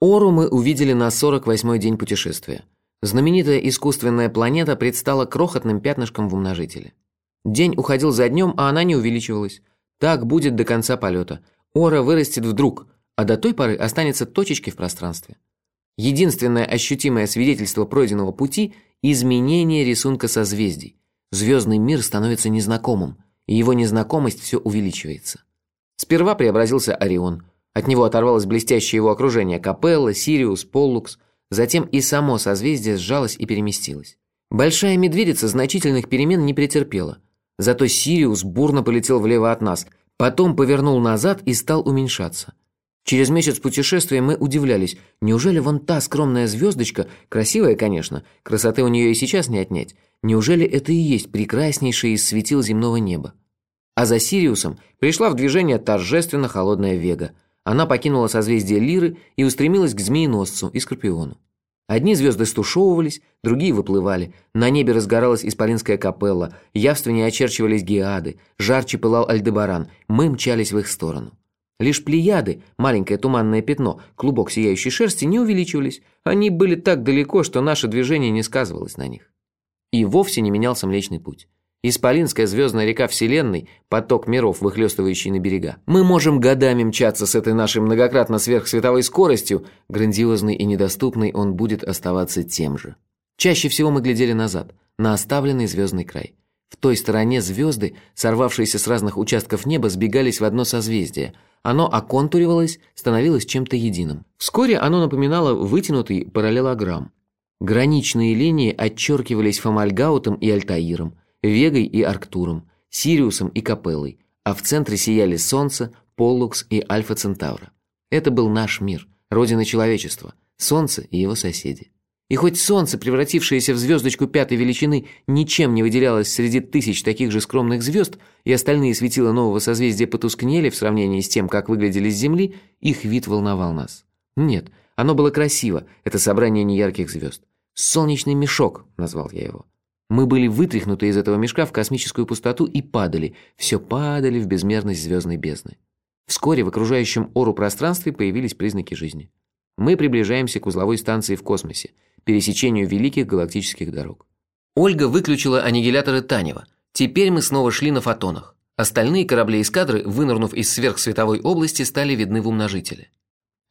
Ору мы увидели на 48-й день путешествия. Знаменитая искусственная планета предстала крохотным пятнышком в умножителе. День уходил за днем, а она не увеличивалась. Так будет до конца полета. Ора вырастет вдруг, а до той поры останется точечкой в пространстве. Единственное ощутимое свидетельство пройденного пути – изменение рисунка созвездий. Звездный мир становится незнакомым, и его незнакомость все увеличивается. Сперва преобразился Орион – от него оторвалось блестящее его окружение – Капелла, Сириус, Поллукс. Затем и само созвездие сжалось и переместилось. Большая медведица значительных перемен не претерпела. Зато Сириус бурно полетел влево от нас, потом повернул назад и стал уменьшаться. Через месяц путешествия мы удивлялись, неужели вон та скромная звездочка, красивая, конечно, красоты у нее и сейчас не отнять, неужели это и есть прекраснейшее из светил земного неба? А за Сириусом пришла в движение торжественно холодная Вега – она покинула созвездие Лиры и устремилась к Змееносцу и Скорпиону. Одни звезды стушевывались, другие выплывали. На небе разгоралась Исполинская капелла, явственнее очерчивались геады, жарче пылал Альдебаран, мы мчались в их сторону. Лишь плеяды, маленькое туманное пятно, клубок сияющей шерсти, не увеличивались. Они были так далеко, что наше движение не сказывалось на них. И вовсе не менялся Млечный Путь. Исполинская звездная река Вселенной, поток миров, выхлестывающий на берега. Мы можем годами мчаться с этой нашей многократно сверхсветовой скоростью, грандиозный и недоступный он будет оставаться тем же. Чаще всего мы глядели назад, на оставленный звездный край. В той стороне звезды, сорвавшиеся с разных участков неба, сбегались в одно созвездие. Оно оконтуривалось, становилось чем-то единым. Вскоре оно напоминало вытянутый параллелограмм. Граничные линии отчеркивались Фомальгаутом и Альтаиром – Вегой и Арктуром, Сириусом и Капеллой, а в центре сияли Солнце, Поллукс и Альфа Центавра. Это был наш мир, родина человечества, Солнце и его соседи. И хоть Солнце, превратившееся в звездочку пятой величины, ничем не выделялось среди тысяч таких же скромных звезд, и остальные светила нового созвездия потускнели в сравнении с тем, как выглядели с Земли, их вид волновал нас. Нет, оно было красиво, это собрание неярких звезд. «Солнечный мешок», назвал я его. Мы были вытряхнуты из этого мешка в космическую пустоту и падали, все падали в безмерность звездной бездны. Вскоре в окружающем ору пространстве появились признаки жизни. Мы приближаемся к узловой станции в космосе, пересечению великих галактических дорог. Ольга выключила аннигиляторы Танева. Теперь мы снова шли на фотонах. Остальные корабли эскадры, вынырнув из сверхсветовой области, стали видны в умножителе.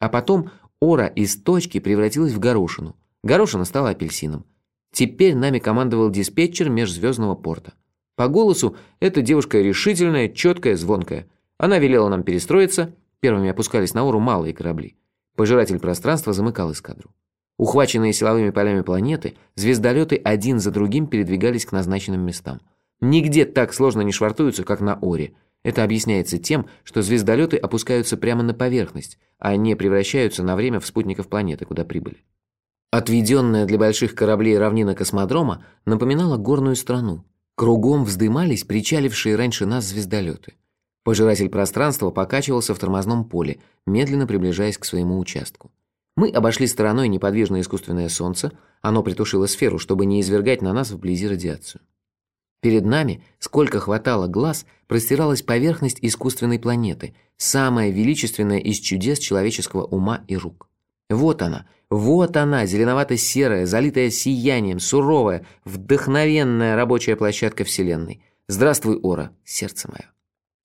А потом ора из точки превратилась в горошину. Горошина стала апельсином. Теперь нами командовал диспетчер межзвездного порта. По голосу эта девушка решительная, четкая, звонкая. Она велела нам перестроиться, первыми опускались на ору малые корабли. Пожиратель пространства замыкал эскадру. Ухваченные силовыми полями планеты, звездолеты один за другим передвигались к назначенным местам. Нигде так сложно не швартуются, как на Оре. Это объясняется тем, что звездолеты опускаются прямо на поверхность, а не превращаются на время в спутников планеты, куда прибыли. Отведенная для больших кораблей равнина космодрома напоминала горную страну. Кругом вздымались причалившие раньше нас звездолеты. Пожиратель пространства покачивался в тормозном поле, медленно приближаясь к своему участку. Мы обошли стороной неподвижное искусственное солнце, оно притушило сферу, чтобы не извергать на нас вблизи радиацию. Перед нами, сколько хватало глаз, простиралась поверхность искусственной планеты, самая величественная из чудес человеческого ума и рук. Вот она, вот она, зеленовато-серая, залитая сиянием, суровая, вдохновенная рабочая площадка Вселенной. Здравствуй, Ора, сердце мое.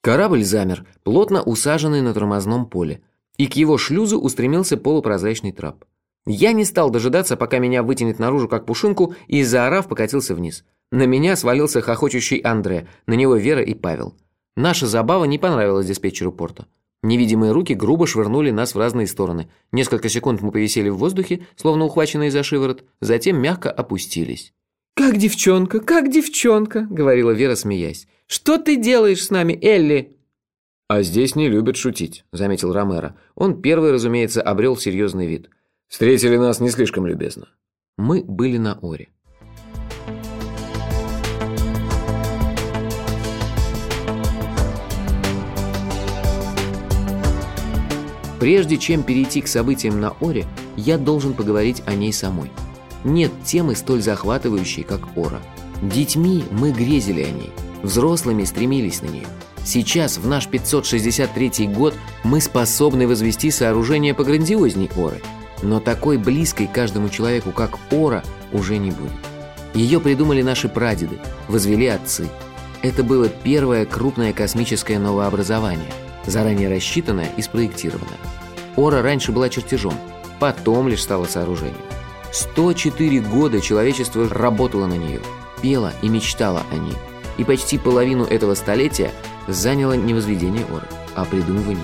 Корабль замер, плотно усаженный на тормозном поле, и к его шлюзу устремился полупрозрачный трап. Я не стал дожидаться, пока меня вытянет наружу как пушинку, и, заорав, покатился вниз. На меня свалился хохочущий Андре, на него Вера и Павел. Наша забава не понравилась диспетчеру порта. Невидимые руки грубо швырнули нас в разные стороны. Несколько секунд мы повисели в воздухе, словно ухваченные за шиворот, затем мягко опустились. «Как девчонка, как девчонка», — говорила Вера, смеясь. «Что ты делаешь с нами, Элли?» «А здесь не любят шутить», — заметил Ромеро. Он первый, разумеется, обрел серьезный вид. «Встретили нас не слишком любезно». Мы были на Оре. Прежде чем перейти к событиям на Оре, я должен поговорить о ней самой. Нет темы столь захватывающей, как Ора. Детьми мы грезили о ней, взрослыми стремились на нее. Сейчас, в наш 563 год, мы способны возвести сооружение пограндиозней Оры. Но такой близкой каждому человеку, как Ора, уже не будет. Ее придумали наши прадеды, возвели отцы. Это было первое крупное космическое новообразование, заранее рассчитанное и спроектированное. Ора раньше была чертежом, потом лишь стала сооружением. 104 года человечество работало на нее, пело и мечтало о ней. И почти половину этого столетия заняло не возведение Оры, а придумывание.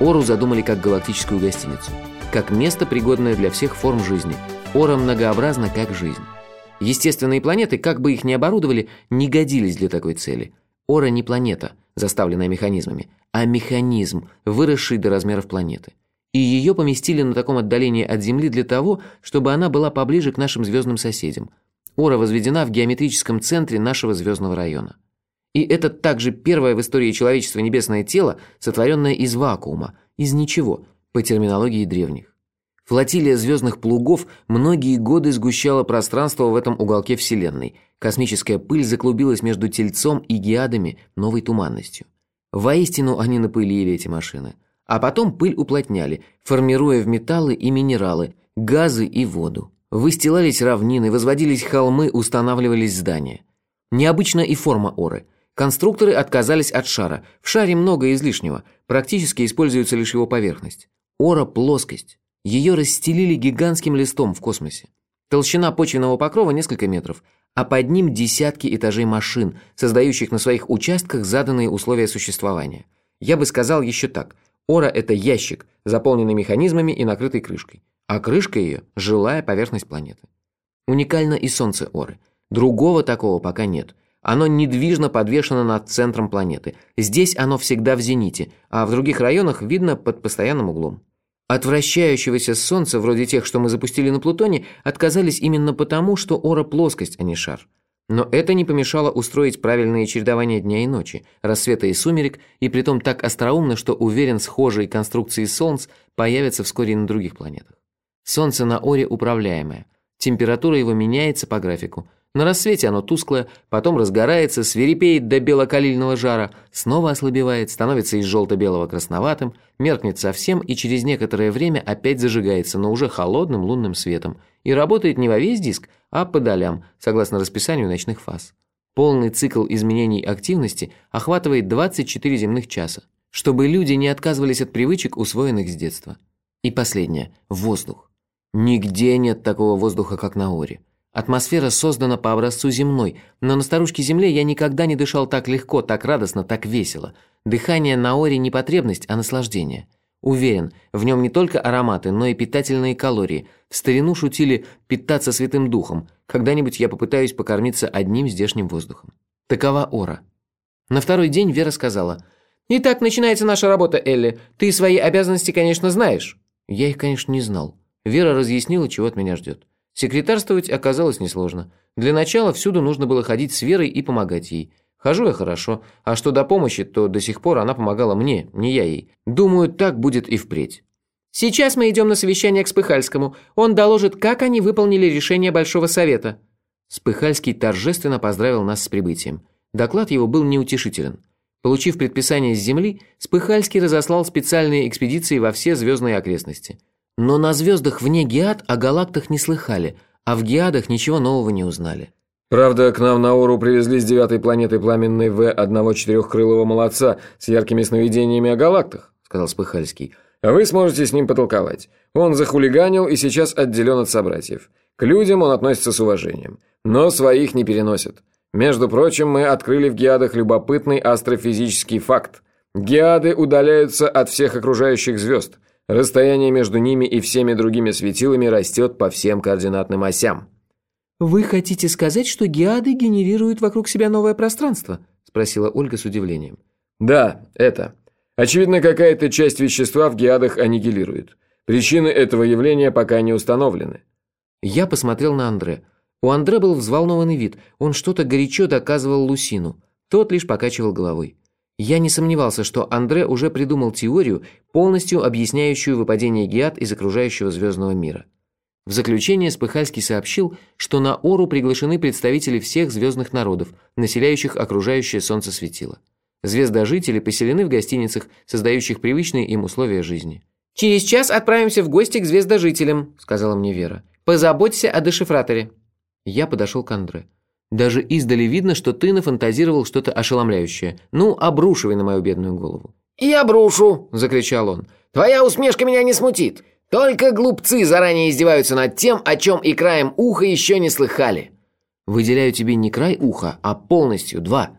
Ору задумали как галактическую гостиницу, как место, пригодное для всех форм жизни. Ора многообразна как жизнь. Естественные планеты, как бы их ни оборудовали, не годились для такой цели. Ора не планета, заставленная механизмами, а механизм, выросший до размеров планеты. И ее поместили на таком отдалении от Земли для того, чтобы она была поближе к нашим звездным соседям. Ора возведена в геометрическом центре нашего звездного района. И это также первое в истории человечества небесное тело, сотворенное из вакуума, из ничего, по терминологии древних. Флотилия звездных плугов многие годы сгущала пространство в этом уголке Вселенной. Космическая пыль заклубилась между Тельцом и Геадами новой туманностью. Воистину они напылили эти машины. А потом пыль уплотняли, формируя в металлы и минералы, газы и воду. Выстилались равнины, возводились холмы, устанавливались здания. Необычна и форма Оры. Конструкторы отказались от шара. В шаре много излишнего, практически используется лишь его поверхность. Ора – плоскость. Ее расстелили гигантским листом в космосе. Толщина почвенного покрова несколько метров, а под ним десятки этажей машин, создающих на своих участках заданные условия существования. Я бы сказал еще так. Ора – это ящик, заполненный механизмами и накрытый крышкой. А крышка ее – жилая поверхность планеты. Уникально и Солнце Оры. Другого такого пока нет. Оно недвижно подвешено над центром планеты. Здесь оно всегда в зените, а в других районах видно под постоянным углом. От вращающегося Солнца, вроде тех, что мы запустили на Плутоне, отказались именно потому, что Ора – плоскость, а не шар. Но это не помешало устроить правильное чередование дня и ночи, рассвета и сумерек, и притом так остроумно, что уверен, схожие конструкции Солнц появятся вскоре на других планетах. Солнце на Оре управляемое. Температура его меняется по графику – на рассвете оно тусклое, потом разгорается, свирепеет до белокалильного жара, снова ослабевает, становится из желто-белого красноватым, меркнет совсем и через некоторое время опять зажигается, но уже холодным лунным светом, и работает не во весь диск, а по долям, согласно расписанию ночных фаз. Полный цикл изменений активности охватывает 24 земных часа, чтобы люди не отказывались от привычек, усвоенных с детства. И последнее – воздух. Нигде нет такого воздуха, как на Оре. Атмосфера создана по образцу земной, но на старушке Земле я никогда не дышал так легко, так радостно, так весело. Дыхание на Оре не потребность, а наслаждение. Уверен, в нем не только ароматы, но и питательные калории. В старину шутили «питаться святым духом». Когда-нибудь я попытаюсь покормиться одним здешним воздухом. Такова Ора. На второй день Вера сказала «Итак, начинается наша работа, Элли. Ты свои обязанности, конечно, знаешь». Я их, конечно, не знал. Вера разъяснила, чего от меня ждет. Секретарствовать оказалось несложно. Для начала всюду нужно было ходить с Верой и помогать ей. Хожу я хорошо, а что до помощи, то до сих пор она помогала мне, не я ей. Думаю, так будет и впредь. Сейчас мы идем на совещание к Спыхальскому. Он доложит, как они выполнили решение Большого Совета. Спыхальский торжественно поздравил нас с прибытием. Доклад его был неутешителен. Получив предписание с Земли, Спыхальский разослал специальные экспедиции во все звездные окрестности. Но на звездах вне Геад о галактах не слыхали, а в Геадах ничего нового не узнали. Правда, к нам на Ору привезли с девятой планеты пламенный В одного четырехкрылого молодца с яркими сновидениями о галактах, сказал Спыхальский. А вы сможете с ним потолковать. Он захулиганил и сейчас отделен от собратьев. К людям он относится с уважением, но своих не переносит. Между прочим, мы открыли в Геадах любопытный астрофизический факт. Геады удаляются от всех окружающих звезд – Расстояние между ними и всеми другими светилами растет по всем координатным осям. «Вы хотите сказать, что геады генерируют вокруг себя новое пространство?» – спросила Ольга с удивлением. «Да, это. Очевидно, какая-то часть вещества в геадах аннигилирует. Причины этого явления пока не установлены». Я посмотрел на Андре. У Андре был взволнованный вид. Он что-то горячо доказывал Лусину. Тот лишь покачивал головой. Я не сомневался, что Андре уже придумал теорию, полностью объясняющую выпадение геат из окружающего звездного мира. В заключение Спыхальский сообщил, что на Ору приглашены представители всех звездных народов, населяющих окружающее Солнце светило. Звездожители поселены в гостиницах, создающих привычные им условия жизни. «Через час отправимся в гости к звездожителям», — сказала мне Вера. «Позаботься о дешифраторе». Я подошел к Андре. Даже издали видно, что ты нафантазировал что-то ошеломляющее. Ну, обрушивай на мою бедную голову. «Я брушу!» – закричал он. «Твоя усмешка меня не смутит. Только глупцы заранее издеваются над тем, о чем и краем уха еще не слыхали». «Выделяю тебе не край уха, а полностью два».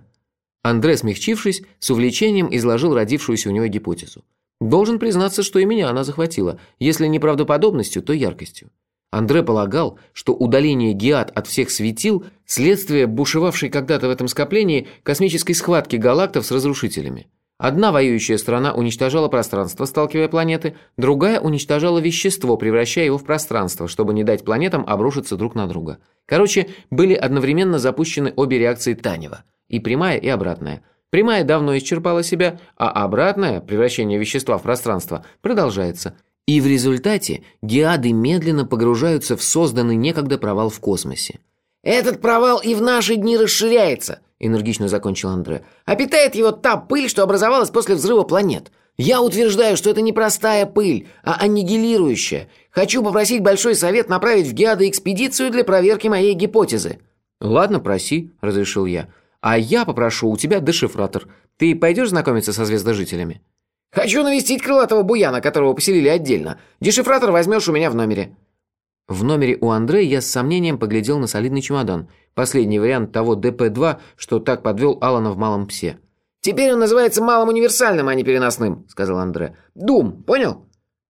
Андре, смягчившись, с увлечением изложил родившуюся у него гипотезу. Должен признаться, что и меня она захватила, если не правдоподобностью, то яркостью. Андре полагал, что удаление Геат от всех светил – следствие бушевавшей когда-то в этом скоплении космической схватки галактов с разрушителями. Одна воюющая страна уничтожала пространство, сталкивая планеты, другая уничтожала вещество, превращая его в пространство, чтобы не дать планетам обрушиться друг на друга. Короче, были одновременно запущены обе реакции Танева – и прямая, и обратная. Прямая давно исчерпала себя, а обратная, превращение вещества в пространство, продолжается – и в результате геады медленно погружаются в созданный некогда провал в космосе. «Этот провал и в наши дни расширяется», – энергично закончил Андре. «А питает его та пыль, что образовалась после взрыва планет. Я утверждаю, что это не простая пыль, а аннигилирующая. Хочу попросить Большой Совет направить в геады экспедицию для проверки моей гипотезы». «Ладно, проси», – разрешил я. «А я попрошу у тебя дешифратор. Ты пойдешь знакомиться со звездожителями?» Хочу навестить крылатого буяна, которого поселили отдельно. Дешифратор возьмешь у меня в номере». В номере у Андрея я с сомнением поглядел на солидный чемодан. Последний вариант того ДП-2, что так подвел Алана в «Малом псе». «Теперь он называется малым универсальным, а не переносным», — сказал Андре. «Дум, понял?»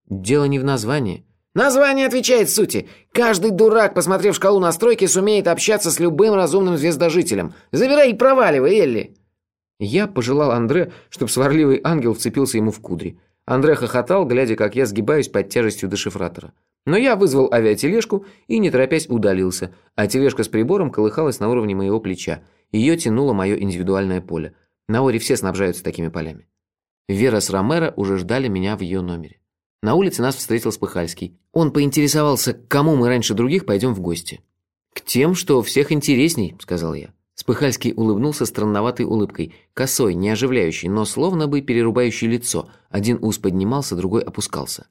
«Дело не в названии». «Название отвечает сути. Каждый дурак, посмотрев шкалу настройки, сумеет общаться с любым разумным звездожителем. Забирай и проваливай, Элли». Я пожелал Андре, чтобы сварливый ангел вцепился ему в кудри. Андре хохотал, глядя, как я сгибаюсь под тяжестью дешифратора. Но я вызвал авиатележку и, не торопясь, удалился, а тележка с прибором колыхалась на уровне моего плеча. Ее тянуло мое индивидуальное поле. На Оре все снабжаются такими полями. Вера с Ромеро уже ждали меня в ее номере. На улице нас встретил Спыхальский. Он поинтересовался, к кому мы раньше других пойдем в гости. «К тем, что всех интересней», — сказал я. Спыхальский улыбнулся странноватой улыбкой, косой, не оживляющей, но словно бы перерубающей лицо. Один ус поднимался, другой опускался.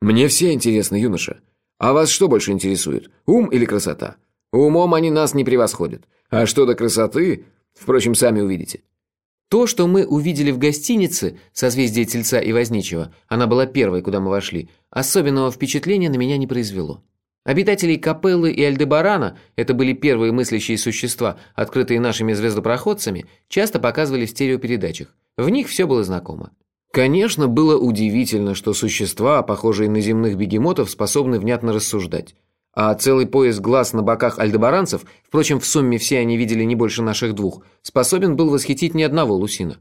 «Мне все интересно, юноша. А вас что больше интересует, ум или красота? Умом они нас не превосходят. А что до красоты, впрочем, сами увидите». То, что мы увидели в гостинице, созвездие Тельца и Возничего, она была первой, куда мы вошли, особенного впечатления на меня не произвело. Обитателей Капеллы и Альдебарана, это были первые мыслящие существа, открытые нашими звездопроходцами, часто показывали в стереопередачах. В них все было знакомо. Конечно, было удивительно, что существа, похожие на земных бегемотов, способны внятно рассуждать. А целый пояс глаз на боках альдебаранцев, впрочем, в сумме все они видели не больше наших двух, способен был восхитить ни одного лусина.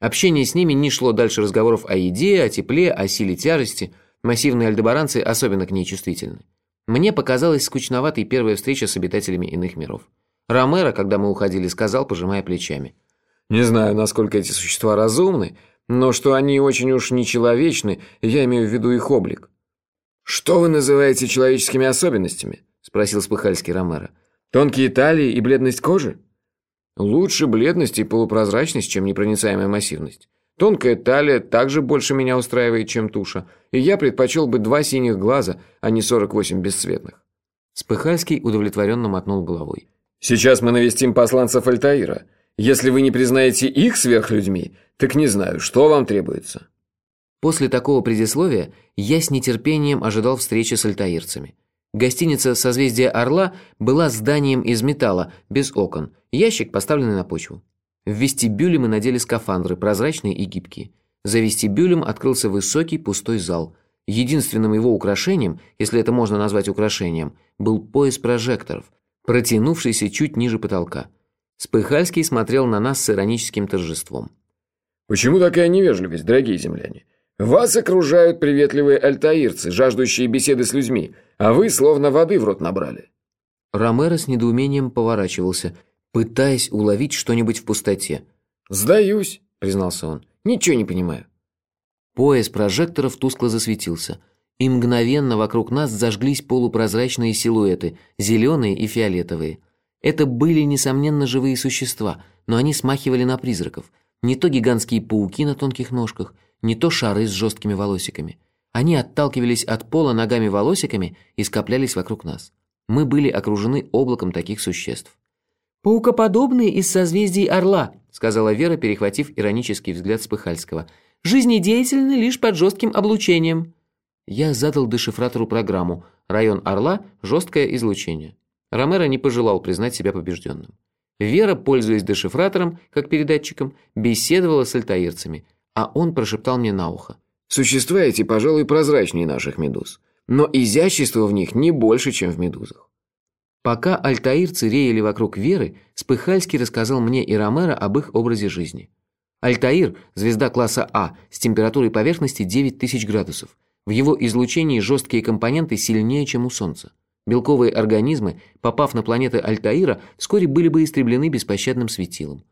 Общение с ними не шло дальше разговоров о еде, о тепле, о силе тяжести. Массивные альдебаранцы особенно к ней чувствительны. Мне показалась скучноватой первая встреча с обитателями иных миров. Ромеро, когда мы уходили, сказал, пожимая плечами. «Не знаю, насколько эти существа разумны, но что они очень уж нечеловечны, я имею в виду их облик». «Что вы называете человеческими особенностями?» – спросил Спыхальский Ромеро. «Тонкие талии и бледность кожи?» «Лучше бледность и полупрозрачность, чем непроницаемая массивность. Тонкая талия также больше меня устраивает, чем туша, и я предпочел бы два синих глаза, а не 48 бесцветных». Спыхальский удовлетворенно мотнул головой. «Сейчас мы навестим посланцев Альтаира. Если вы не признаете их сверхлюдьми, так не знаю, что вам требуется». После такого предисловия я с нетерпением ожидал встречи с альтаирцами. Гостиница «Созвездие Орла» была зданием из металла, без окон, ящик, поставленный на почву. В вестибюле мы надели скафандры, прозрачные и гибкие. За вестибюлем открылся высокий пустой зал. Единственным его украшением, если это можно назвать украшением, был пояс прожекторов, протянувшийся чуть ниже потолка. Спыхальский смотрел на нас с ироническим торжеством. «Почему такая невежливость, дорогие земляне? Вас окружают приветливые альтаирцы, жаждущие беседы с людьми, а вы словно воды в рот набрали». Ромеро с недоумением поворачивался – пытаясь уловить что-нибудь в пустоте. «Сдаюсь», — признался он. «Ничего не понимаю». Пояс прожекторов тускло засветился, и мгновенно вокруг нас зажглись полупрозрачные силуэты, зеленые и фиолетовые. Это были, несомненно, живые существа, но они смахивали на призраков. Не то гигантские пауки на тонких ножках, не то шары с жесткими волосиками. Они отталкивались от пола ногами-волосиками и скоплялись вокруг нас. Мы были окружены облаком таких существ. «Паукоподобные из созвездий Орла», — сказала Вера, перехватив иронический взгляд Спыхальского. «Жизнедеятельны лишь под жестким облучением». Я задал дешифратору программу «Район Орла. Жесткое излучение». Ромеро не пожелал признать себя побежденным. Вера, пользуясь дешифратором, как передатчиком, беседовала с альтаирцами, а он прошептал мне на ухо. «Существа эти, пожалуй, прозрачнее наших медуз, но изящество в них не больше, чем в медузах». Пока альтаирцы реяли вокруг Веры, Спыхальский рассказал мне и Ромеро об их образе жизни. Альтаир – звезда класса А с температурой поверхности 9000 градусов. В его излучении жесткие компоненты сильнее, чем у Солнца. Белковые организмы, попав на планеты Альтаира, вскоре были бы истреблены беспощадным светилом.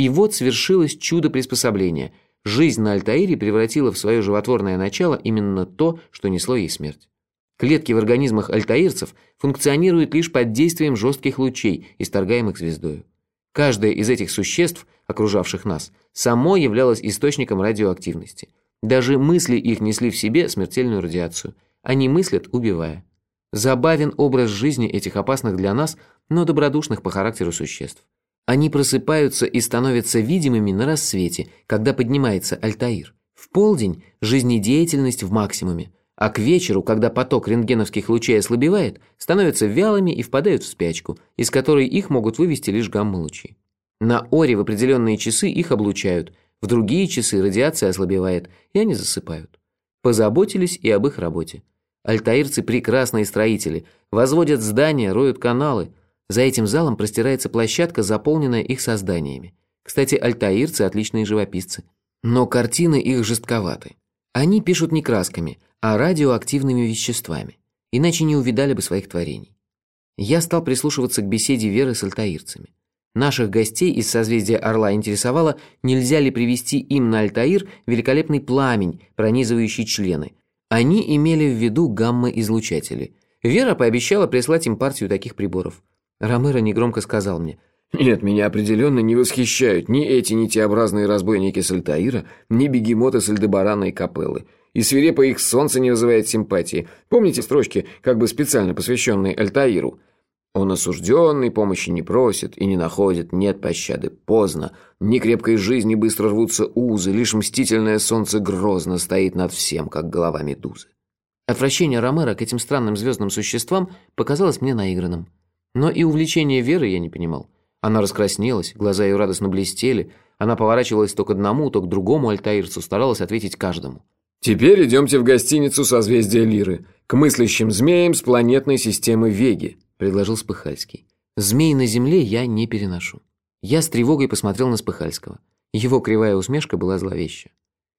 И вот свершилось чудо приспособления. Жизнь на Альтаире превратила в свое животворное начало именно то, что несло ей смерть. Клетки в организмах альтаирцев функционируют лишь под действием жестких лучей, исторгаемых звездою. Каждое из этих существ, окружавших нас, само являлось источником радиоактивности. Даже мысли их несли в себе смертельную радиацию. Они мыслят, убивая. Забавен образ жизни этих опасных для нас, но добродушных по характеру существ. Они просыпаются и становятся видимыми на рассвете, когда поднимается Альтаир. В полдень жизнедеятельность в максимуме, а к вечеру, когда поток рентгеновских лучей ослабевает, становятся вялыми и впадают в спячку, из которой их могут вывести лишь гамма-лучи. На Оре в определенные часы их облучают, в другие часы радиация ослабевает, и они засыпают. Позаботились и об их работе. Альтаирцы – прекрасные строители, возводят здания, роют каналы. За этим залом простирается площадка, заполненная их созданиями. Кстати, альтаирцы – отличные живописцы. Но картины их жестковаты. Они пишут не красками, а радиоактивными веществами. Иначе не увидали бы своих творений. Я стал прислушиваться к беседе Веры с альтаирцами. Наших гостей из созвездия Орла интересовало, нельзя ли привести им на Альтаир великолепный пламень, пронизывающий члены – они имели в виду гамма-излучатели. Вера пообещала прислать им партию таких приборов. Ромеро негромко сказал мне. «Нет, меня определенно не восхищают ни эти нитеобразные разбойники Сальтаира, ни бегемоты Сальдебарана и Капеллы. И свирепо их солнце не вызывает симпатии. Помните строчки, как бы специально посвященные Альтаиру? Он осужденный, помощи не просит и не находит, нет пощады, поздно. Ни крепкой жизни быстро рвутся узы, лишь мстительное солнце грозно стоит над всем, как голова медузы. Отвращение Ромера к этим странным звездным существам показалось мне наигранным. Но и увлечение Веры я не понимал. Она раскраснелась, глаза ее радостно блестели, она поворачивалась то к одному, то к другому альтаирцу, старалась ответить каждому. «Теперь идемте в гостиницу созвездия Лиры, к мыслящим змеям с планетной системы Веги», – предложил Спыхальский. «Змей на земле я не переношу». Я с тревогой посмотрел на Спыхальского. Его кривая усмешка была зловеща.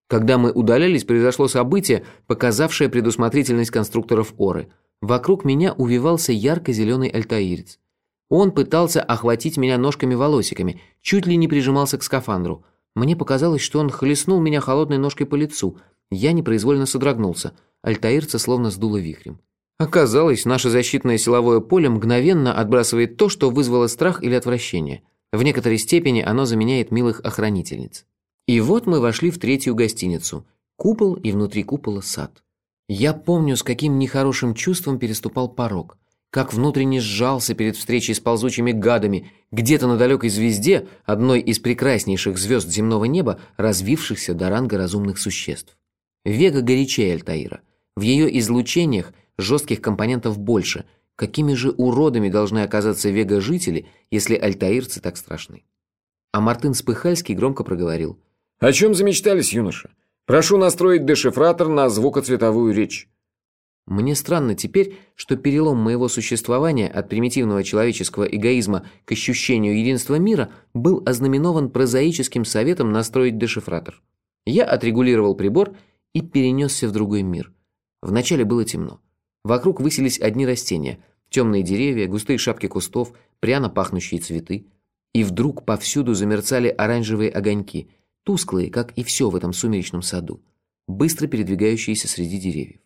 Когда мы удалялись, произошло событие, показавшее предусмотрительность конструкторов Оры. Вокруг меня увивался ярко-зеленый альтаирец. Он пытался охватить меня ножками-волосиками, чуть ли не прижимался к скафандру. Мне показалось, что он хлестнул меня холодной ножкой по лицу. Я непроизвольно содрогнулся. Альтаирца словно сдуло вихрем. Оказалось, наше защитное силовое поле мгновенно отбрасывает то, что вызвало страх или отвращение. В некоторой степени оно заменяет милых охранительниц. И вот мы вошли в третью гостиницу. Купол и внутри купола сад. Я помню, с каким нехорошим чувством переступал порог. Как внутренне сжался перед встречей с ползучими гадами, где-то на далекой звезде, одной из прекраснейших звезд земного неба, развившихся до ранга разумных существ. Вега горячее Альтаира. В ее излучениях – жестких компонентов больше. Какими же уродами должны оказаться вега-жители, если альтаирцы так страшны? А Мартын Спыхальский громко проговорил. «О чем замечтались, юноша? Прошу настроить дешифратор на звукоцветовую речь». Мне странно теперь, что перелом моего существования от примитивного человеческого эгоизма к ощущению единства мира был ознаменован прозаическим советом настроить дешифратор. Я отрегулировал прибор и перенесся в другой мир. Вначале было темно. Вокруг высились одни растения, темные деревья, густые шапки кустов, пряно пахнущие цветы. И вдруг повсюду замерцали оранжевые огоньки, тусклые, как и все в этом сумеречном саду, быстро передвигающиеся среди деревьев.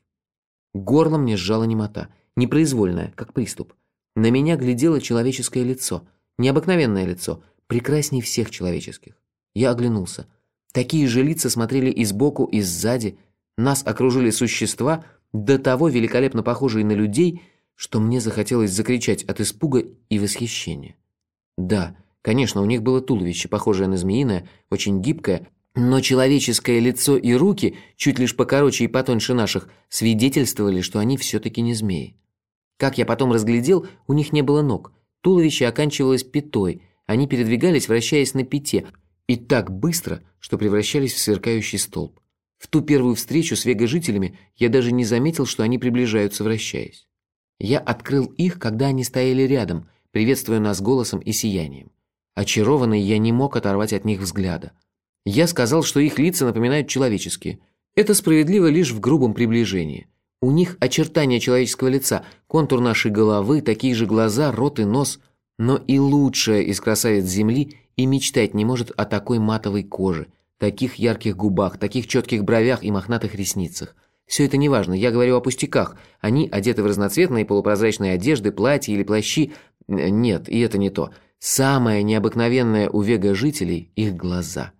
Горло мне сжала немота, непроизвольная, как приступ. На меня глядело человеческое лицо, необыкновенное лицо, прекрасней всех человеческих. Я оглянулся. Такие же лица смотрели и сбоку, и сзади, Нас окружили существа, до того великолепно похожие на людей, что мне захотелось закричать от испуга и восхищения. Да, конечно, у них было туловище, похожее на змеиное, очень гибкое, но человеческое лицо и руки, чуть лишь покороче и потоньше наших, свидетельствовали, что они все-таки не змеи. Как я потом разглядел, у них не было ног. Туловище оканчивалось пятой, они передвигались, вращаясь на пяте, и так быстро, что превращались в сверкающий столб. В ту первую встречу с вега-жителями я даже не заметил, что они приближаются, вращаясь. Я открыл их, когда они стояли рядом, приветствуя нас голосом и сиянием. Очарованный я не мог оторвать от них взгляда. Я сказал, что их лица напоминают человеческие. Это справедливо лишь в грубом приближении. У них очертания человеческого лица, контур нашей головы, такие же глаза, рот и нос. Но и лучшая из красавиц Земли и мечтать не может о такой матовой коже, таких ярких губах, таких четких бровях и мохнатых ресницах. Все это неважно, я говорю о пустяках. Они одеты в разноцветные полупрозрачные одежды, платья или плащи. Нет, и это не то. Самое необыкновенное у вега-жителей – их глаза.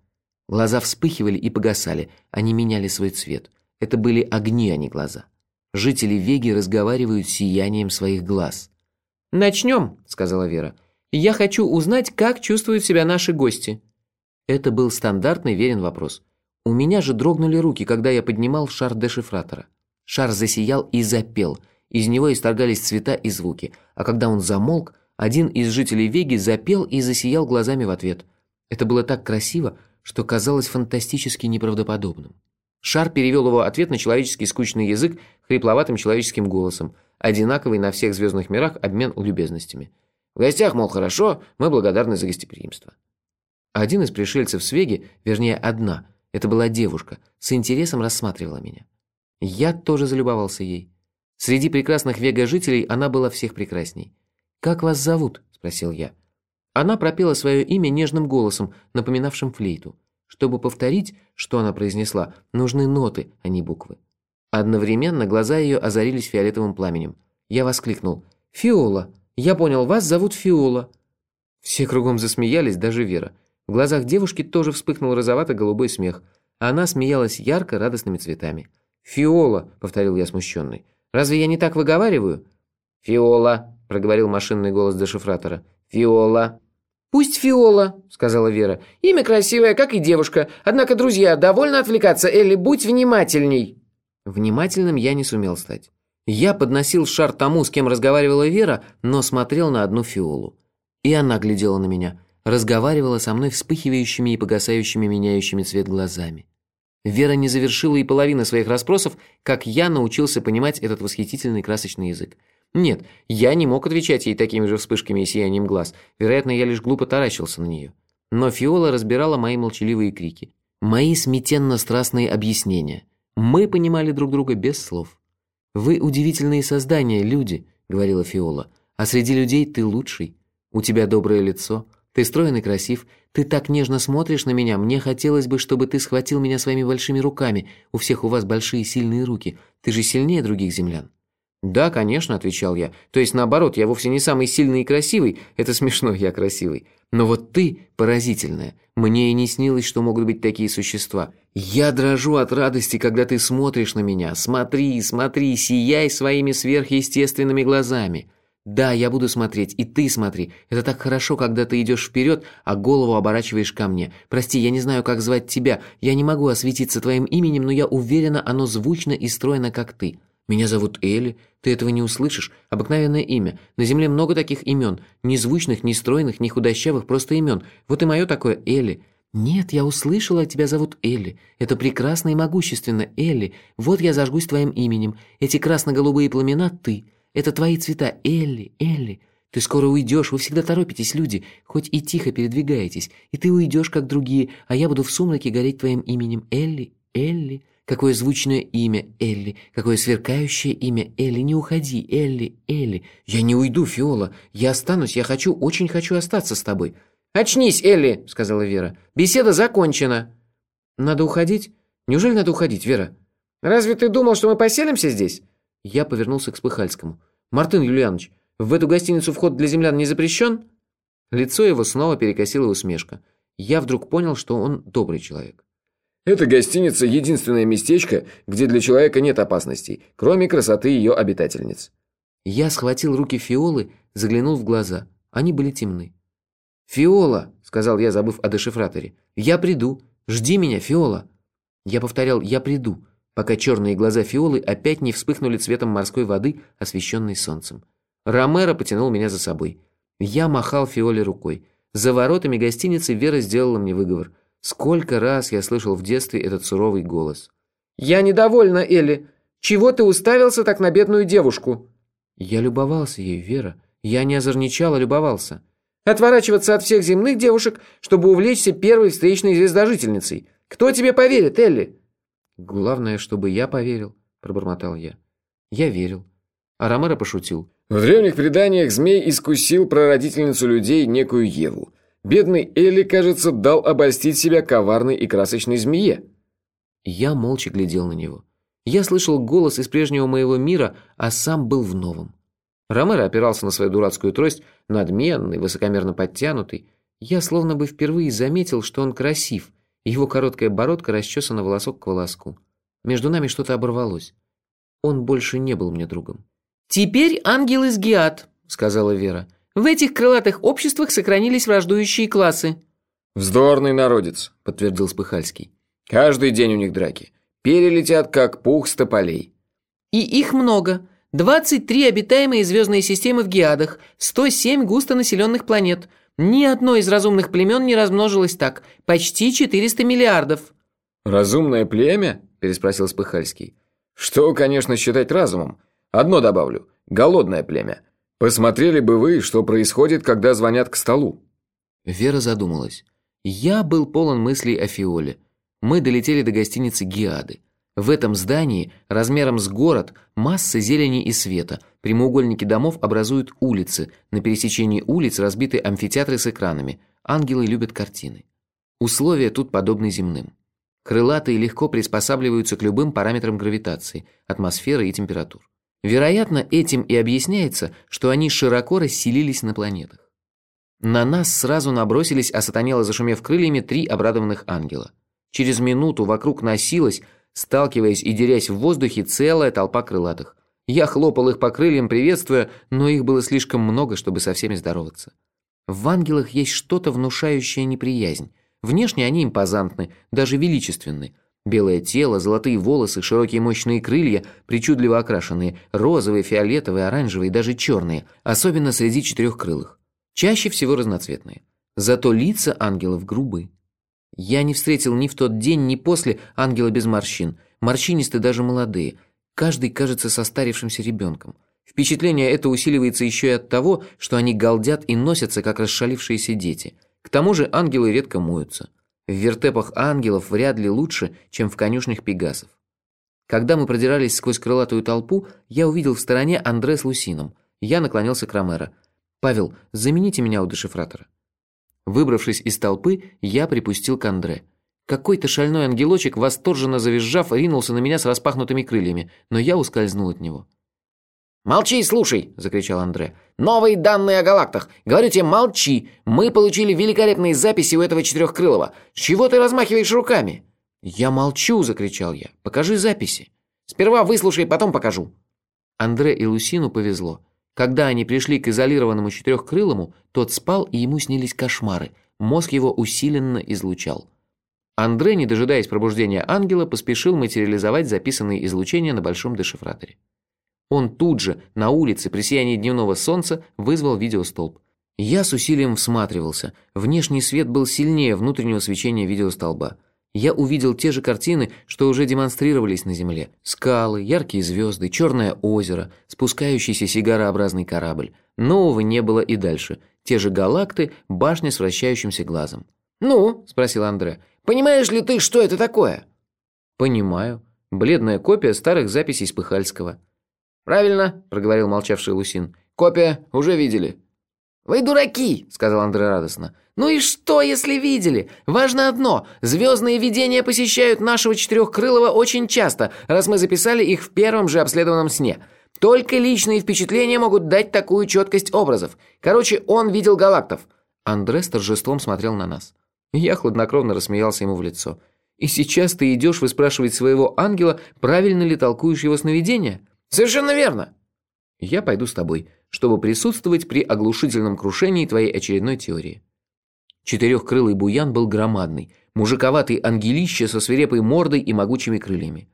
Глаза вспыхивали и погасали, они меняли свой цвет. Это были огни, а не глаза. Жители Веги разговаривают сиянием своих глаз. «Начнем», – сказала Вера. «Я хочу узнать, как чувствуют себя наши гости». Это был стандартный верен вопрос. У меня же дрогнули руки, когда я поднимал шар дешифратора. Шар засиял и запел. Из него исторгались цвета и звуки. А когда он замолк, один из жителей Веги запел и засиял глазами в ответ. Это было так красиво, что казалось фантастически неправдоподобным. Шар перевел его ответ на человеческий скучный язык хрипловатым человеческим голосом, одинаковый на всех звездных мирах обмен любезностями. В гостях, мол, хорошо, мы благодарны за гостеприимство. Один из пришельцев с Веги, вернее, одна, это была девушка, с интересом рассматривала меня. Я тоже залюбовался ей. Среди прекрасных вега-жителей она была всех прекрасней. «Как вас зовут?» – спросил я. Она пропела свое имя нежным голосом, напоминавшим флейту. Чтобы повторить, что она произнесла, нужны ноты, а не буквы. Одновременно глаза ее озарились фиолетовым пламенем. Я воскликнул. «Фиола! Я понял, вас зовут Фиола!» Все кругом засмеялись, даже Вера. В глазах девушки тоже вспыхнул розовато-голубой смех, она смеялась ярко радостными цветами. «Фиола!» — повторил я смущенный. «Разве я не так выговариваю?» «Фиола!» — проговорил машинный голос дешифратора. «Фиола!» «Пусть Фиола», — сказала Вера. «Имя красивое, как и девушка. Однако, друзья, довольно отвлекаться. Элли, будь внимательней». Внимательным я не сумел стать. Я подносил шар тому, с кем разговаривала Вера, но смотрел на одну Фиолу. И она глядела на меня, разговаривала со мной вспыхивающими и погасающими меняющими цвет глазами. Вера не завершила и половины своих расспросов, как я научился понимать этот восхитительный красочный язык. Нет, я не мог отвечать ей такими же вспышками и сиянием глаз. Вероятно, я лишь глупо таращился на нее. Но Фиола разбирала мои молчаливые крики. Мои смятенно-страстные объяснения. Мы понимали друг друга без слов. «Вы удивительные создания, люди», — говорила Фиола. «А среди людей ты лучший. У тебя доброе лицо, ты строен и красив, ты так нежно смотришь на меня, мне хотелось бы, чтобы ты схватил меня своими большими руками. У всех у вас большие сильные руки. Ты же сильнее других землян». «Да, конечно», – отвечал я. «То есть, наоборот, я вовсе не самый сильный и красивый. Это смешно, я красивый. Но вот ты поразительная. Мне и не снилось, что могут быть такие существа. Я дрожу от радости, когда ты смотришь на меня. Смотри, смотри, сияй своими сверхъестественными глазами». «Да, я буду смотреть, и ты смотри. Это так хорошо, когда ты идешь вперед, а голову оборачиваешь ко мне. Прости, я не знаю, как звать тебя. Я не могу осветиться твоим именем, но я уверена, оно звучно и стройно, как ты. Меня зовут Элли. Ты этого не услышишь. Обыкновенное имя. На земле много таких имен. Ни звучных, ни стройных, ни худощавых, просто имен. Вот и мое такое Элли. «Нет, я услышала, тебя зовут Элли. Это прекрасно и могущественно, Элли. Вот я зажгусь твоим именем. Эти красно-голубые пламена – ты. Это твои цвета, Элли, Элли. Ты скоро уйдешь, вы всегда торопитесь, люди, хоть и тихо передвигаетесь. И ты уйдешь, как другие, а я буду в сумраке гореть твоим именем, Элли, Элли. Какое звучное имя, Элли, какое сверкающее имя, Элли. Не уходи, Элли, Элли. Я не уйду, Фиола. Я останусь, я хочу, очень хочу остаться с тобой. «Очнись, Элли!» — сказала Вера. «Беседа закончена!» «Надо уходить? Неужели надо уходить, Вера?» «Разве ты думал, что мы поселимся здесь?» Я повернулся к Спыхальскому. «Мартын Юлианович, в эту гостиницу вход для землян не запрещен?» Лицо его снова перекосило усмешка. Я вдруг понял, что он добрый человек. Эта гостиница – единственное местечко, где для человека нет опасностей, кроме красоты ее обитательниц». Я схватил руки Фиолы, заглянул в глаза. Они были темны. «Фиола», – сказал я, забыв о дешифраторе, – «я приду. Жди меня, Фиола». Я повторял «я приду», пока черные глаза Фиолы опять не вспыхнули цветом морской воды, освещенной солнцем. Ромеро потянул меня за собой. Я махал Фиоле рукой. За воротами гостиницы Вера сделала мне выговор. Сколько раз я слышал в детстве этот суровый голос. «Я недовольна, Элли. Чего ты уставился так на бедную девушку?» Я любовался ей, Вера. Я не озорничал, а любовался. Отворачиваться от всех земных девушек, чтобы увлечься первой встречной звездожительницей. Кто тебе поверит, Элли?» «Главное, чтобы я поверил», – пробормотал я. Я верил. А Ромеро пошутил. В древних преданиях змей искусил прародительницу людей, некую Еву. Бедный Элли, кажется, дал обольстить себя коварной и красочной змее. Я молча глядел на него. Я слышал голос из прежнего моего мира, а сам был в новом. Ромеро опирался на свою дурацкую трость, надменный, высокомерно подтянутый. Я словно бы впервые заметил, что он красив, его короткая бородка расчесана волосок к волоску. Между нами что-то оборвалось. Он больше не был мне другом. «Теперь ангел из Гиат», — сказала Вера. «В этих крылатых обществах сохранились враждующие классы». «Вздорный народец», — подтвердил Спыхальский. «Каждый день у них драки. Перелетят, как пух с тополей». «И их много. 23 обитаемые звездные системы в Геадах, 107 густонаселенных планет. Ни одно из разумных племен не размножилось так. Почти 400 миллиардов». «Разумное племя?» – переспросил Спыхальский. «Что, конечно, считать разумом? Одно добавлю. Голодное племя. Посмотрели бы вы, что происходит, когда звонят к столу». Вера задумалась. Я был полон мыслей о Фиоле. Мы долетели до гостиницы «Геады». В этом здании, размером с город, масса зелени и света. Прямоугольники домов образуют улицы. На пересечении улиц разбиты амфитеатры с экранами. Ангелы любят картины. Условия тут подобны земным. Крылатые легко приспосабливаются к любым параметрам гравитации, атмосферы и температур. Вероятно, этим и объясняется, что они широко расселились на планетах. На нас сразу набросились, осатанело зашумев крыльями, три обрадованных ангела. Через минуту вокруг носилась, сталкиваясь и дерясь в воздухе, целая толпа крылатых. Я хлопал их по крыльям, приветствуя, но их было слишком много, чтобы со всеми здороваться. В ангелах есть что-то внушающее неприязнь. Внешне они импозантны, даже величественны. Белое тело, золотые волосы, широкие мощные крылья, причудливо окрашенные, розовые, фиолетовые, оранжевые, даже черные, особенно среди четырехкрылых. Чаще всего разноцветные. Зато лица ангелов грубы. Я не встретил ни в тот день, ни после ангела без морщин. Морщинисты даже молодые. Каждый кажется состарившимся ребенком. Впечатление это усиливается еще и от того, что они галдят и носятся, как расшалившиеся дети. К тому же ангелы редко моются. В вертепах ангелов вряд ли лучше, чем в конюшнях пегасов. Когда мы продирались сквозь крылатую толпу, я увидел в стороне Андре с Лусином. Я наклонился к Ромеро. «Павел, замените меня у дешифратора». Выбравшись из толпы, я припустил к Андре. Какой-то шальной ангелочек, восторженно завизжав, ринулся на меня с распахнутыми крыльями, но я ускользнул от него. «Молчи и слушай!» – закричал Андре. «Новые данные о галактах! Говорю тебе, молчи! Мы получили великолепные записи у этого четырехкрылого! Чего ты размахиваешь руками?» «Я молчу!» – закричал я. «Покажи записи!» «Сперва выслушай, потом покажу!» Андре и Лусину повезло. Когда они пришли к изолированному четырехкрылому, тот спал, и ему снились кошмары. Мозг его усиленно излучал. Андре, не дожидаясь пробуждения ангела, поспешил материализовать записанные излучения на большом дешифраторе. Он тут же, на улице, при сиянии дневного солнца, вызвал видеостолб. Я с усилием всматривался. Внешний свет был сильнее внутреннего свечения видеостолба я увидел те же картины, что уже демонстрировались на Земле. Скалы, яркие звезды, черное озеро, спускающийся сигарообразный корабль. Нового не было и дальше. Те же галакты, башня с вращающимся глазом. «Ну?» – спросил Андре. «Понимаешь ли ты, что это такое?» «Понимаю. Бледная копия старых записей Спыхальского». «Правильно», – проговорил молчавший Лусин. «Копия уже видели». «Вы дураки», – сказал Андре радостно. «Ну и что, если видели? Важно одно. Звездные видения посещают нашего четырехкрылого очень часто, раз мы записали их в первом же обследованном сне. Только личные впечатления могут дать такую четкость образов. Короче, он видел галактов». Андре с торжеством смотрел на нас. Я хладнокровно рассмеялся ему в лицо. И сейчас ты идешь выспрашивать своего ангела, правильно ли толкуешь его сновидения? Совершенно верно. Я пойду с тобой, чтобы присутствовать при оглушительном крушении твоей очередной теории. Четырехкрылый буян был громадный, мужиковатый ангелище со свирепой мордой и могучими крыльями.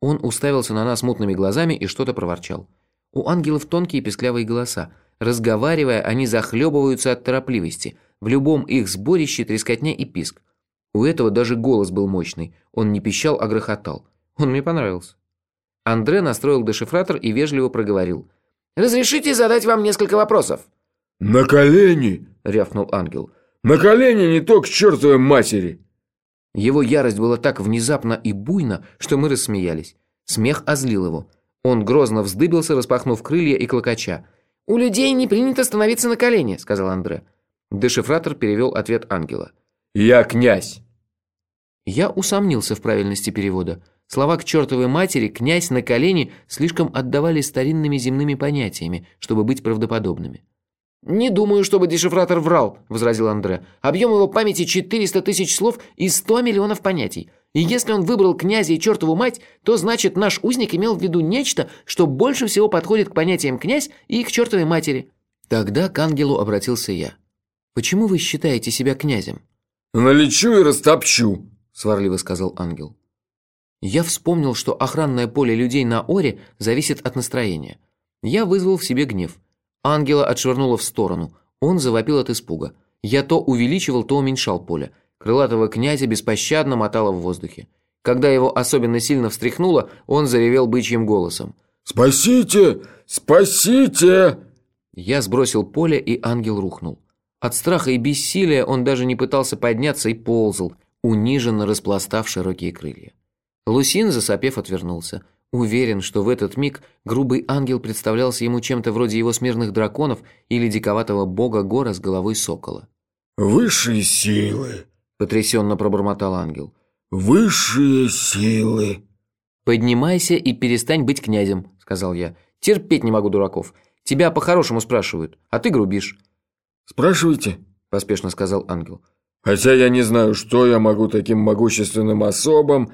Он уставился на нас мутными глазами и что-то проворчал. У ангелов тонкие песклявые голоса. Разговаривая, они захлебываются от торопливости. В любом их сборище трескотня и писк. У этого даже голос был мощный. Он не пищал, а грохотал. Он мне понравился. Андре настроил дешифратор и вежливо проговорил. «Разрешите задать вам несколько вопросов?» «На колени!» — рявкнул ангел. «На колени не то к чертовой матери!» Его ярость была так внезапна и буйна, что мы рассмеялись. Смех озлил его. Он грозно вздыбился, распахнув крылья и клокоча. «У людей не принято становиться на колени», — сказал Андре. Дешифратор перевел ответ ангела. «Я князь». Я усомнился в правильности перевода. Слова к чертовой матери «князь на колени» слишком отдавали старинными земными понятиями, чтобы быть правдоподобными. «Не думаю, чтобы дешифратор врал», – возразил Андре. «Объем его памяти 400 тысяч слов и 100 миллионов понятий. И если он выбрал князя и чертову мать, то значит наш узник имел в виду нечто, что больше всего подходит к понятиям князь и к чертовой матери». Тогда к ангелу обратился я. «Почему вы считаете себя князем?» «Налечу и растопчу», – сварливо сказал ангел. Я вспомнил, что охранное поле людей на Оре зависит от настроения. Я вызвал в себе гнев – Ангела отшвырнуло в сторону. Он завопил от испуга. Я то увеличивал, то уменьшал поле. Крылатого князя беспощадно мотало в воздухе. Когда его особенно сильно встряхнуло, он заревел бычьим голосом. «Спасите! Спасите!» Я сбросил поле, и ангел рухнул. От страха и бессилия он даже не пытался подняться и ползал, униженно распластав широкие крылья. Лусин, засопев, отвернулся. Уверен, что в этот миг грубый ангел представлялся ему чем-то вроде его смирных драконов или диковатого бога гора с головой сокола. «Высшие силы!» – потрясенно пробормотал ангел. «Высшие силы!» «Поднимайся и перестань быть князем», – сказал я. «Терпеть не могу дураков. Тебя по-хорошему спрашивают, а ты грубишь». «Спрашивайте», – поспешно сказал ангел. «Хотя я не знаю, что я могу таким могущественным особам...»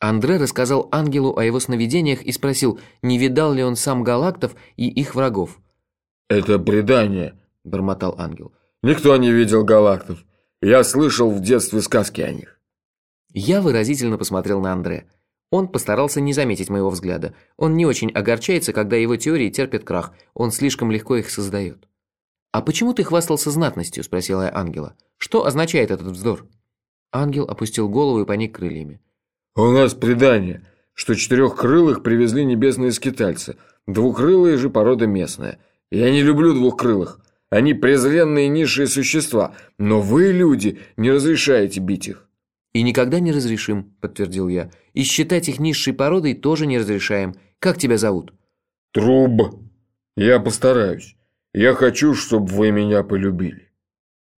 Андре рассказал ангелу о его сновидениях и спросил, не видал ли он сам галактов и их врагов. «Это предание», – бормотал ангел. «Никто не видел галактов. Я слышал в детстве сказки о них». Я выразительно посмотрел на Андре. Он постарался не заметить моего взгляда. Он не очень огорчается, когда его теории терпят крах. Он слишком легко их создает. «А почему ты хвастался знатностью?» – спросила я ангела. «Что означает этот вздор?» Ангел опустил голову и поник крыльями. «У нас предание, что четырехкрылых привезли небесные скитальцы, двукрылые же порода местная. Я не люблю двухкрылых. Они презренные низшие существа, но вы, люди, не разрешаете бить их». «И никогда не разрешим», – подтвердил я. «И считать их низшей породой тоже не разрешаем. Как тебя зовут?» «Труб. Я постараюсь. Я хочу, чтобы вы меня полюбили».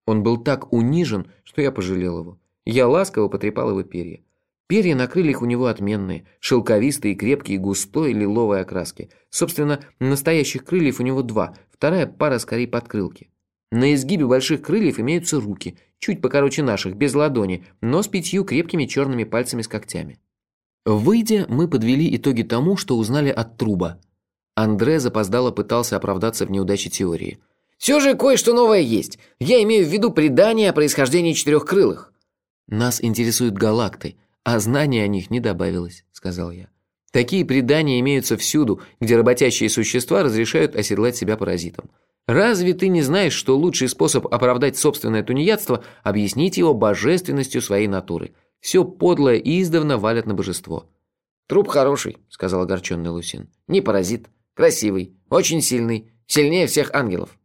Он был так унижен, что я пожалел его. Я ласково потрепал его перья. Перья на крыльях у него отменные, шелковистые, крепкие, густой лиловой окраски. Собственно, настоящих крыльев у него два, вторая пара скорее подкрылки. На изгибе больших крыльев имеются руки, чуть покороче наших, без ладони, но с пятью крепкими черными пальцами с когтями. Выйдя, мы подвели итоги тому, что узнали от труба. Андре запоздало пытался оправдаться в неудаче теории. «Все же кое-что новое есть. Я имею в виду предание о происхождении четырехкрылых». «Нас интересуют галакты», а знания о них не добавилось», – сказал я. «Такие предания имеются всюду, где работящие существа разрешают оседлать себя паразитом. Разве ты не знаешь, что лучший способ оправдать собственное тунеядство – объяснить его божественностью своей натуры? Все подлое и издавна валят на божество». «Труп хороший», – сказал огорченный Лусин. «Не паразит. Красивый. Очень сильный. Сильнее всех ангелов».